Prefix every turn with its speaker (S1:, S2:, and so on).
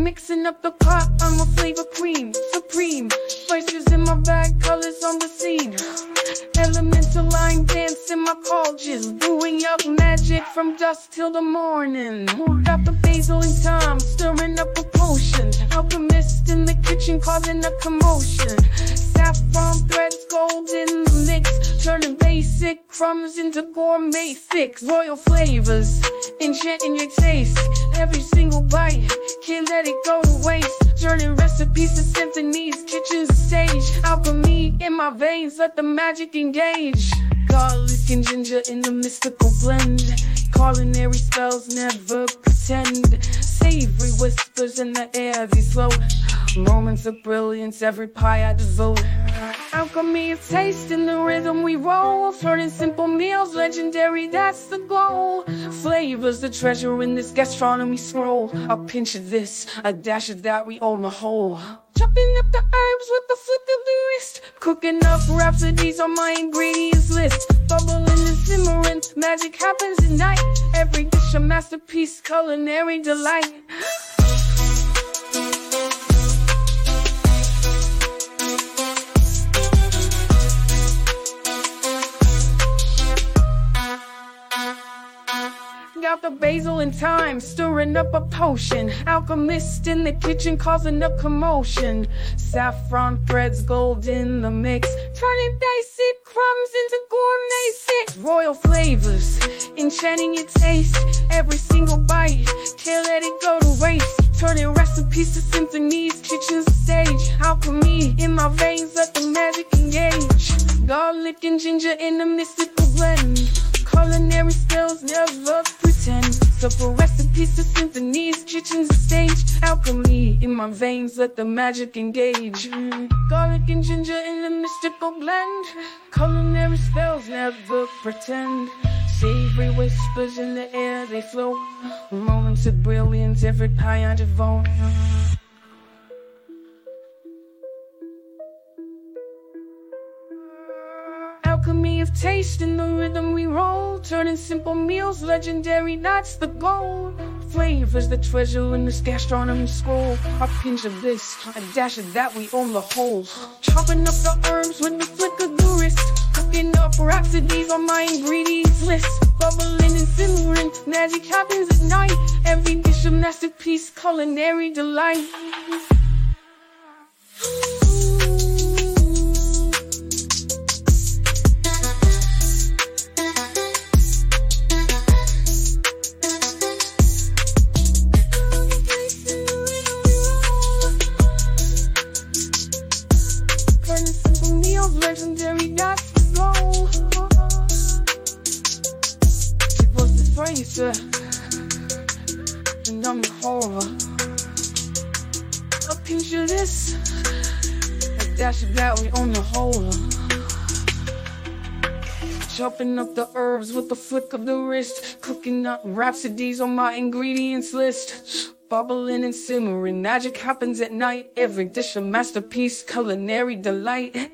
S1: Mixing up the pot, I'm a flavor queen, supreme. Spices in my bag, colors on the scene. Elemental line dance in my cauldron, brewing up from dusk till the morning. Got the basil and thyme, stirring up a potion. Alchemist in the kitchen, causing a commotion. Saffron threads, gold in the mix, turning basic crumbs into gourmet fix. Royal flavors, enchanting your taste. Every single bite, can't let it go to waste. Turning recipes to symphonies, kitchen stage. Alchemy in my veins, let the magic engage. Garlic and ginger in the mystical blend. Culinary spells never pretend. Savory whispers in the air, these flow. Moments of brilliance, every pie I devote. Alchemy of taste in the rhythm we roll. Turning simple meals legendary, that's the goal. Flavors the treasure in this gastronomy scroll. A pinch of this, a dash of that, we own the whole. Chopping up the herbs with the flick of the wrist. Cooking up rhapsodies on my ingredients list. Bubbling and simmering, magic happens at night. Every dish a masterpiece, culinary delight. Got the basil and thyme, stirring up a potion. Alchemist in the kitchen, causing a commotion. Saffron threads, gold in the mix, turning basic crumbs into gourmet fix. Royal flavors, enchanting your taste. Every single bite, can't let it go to waste. Turning recipes to symphonies, kitchen stage. Alchemy in my veins, let the magic engage. Garlic and ginger in a mystical blend. Culinary skills never pretend. Simple recipes to symphonies, kitchens a stage. Alchemy in my veins, let the magic engage. Garlic and ginger in a mystical blend. Culinary spells never pretend. Savory whispers in the air, they float. Moments of brilliance, every pie I devote. Alchemy of taste in the rhythm we roll. Turning simple meals legendary, that's the goal. Flavors the treasure in this gastronomy scroll. A pinch of this, a dash of that, we own the whole. Chopping up the herbs with the flick of the wrist. Cooking up rhapsodies on my ingredients list. Bubbling and simmering, magic happens at night. Every dish a masterpiece, culinary delight. Legendary, the goal. She was the fraser, and I'm the horror. A pinch of this, a dash of that, we own the whole. Chopping up the herbs with the flick of the wrist. Cooking up rhapsodies on my ingredients list. Bubbling and simmering, magic happens at night. Every dish a masterpiece, culinary delight.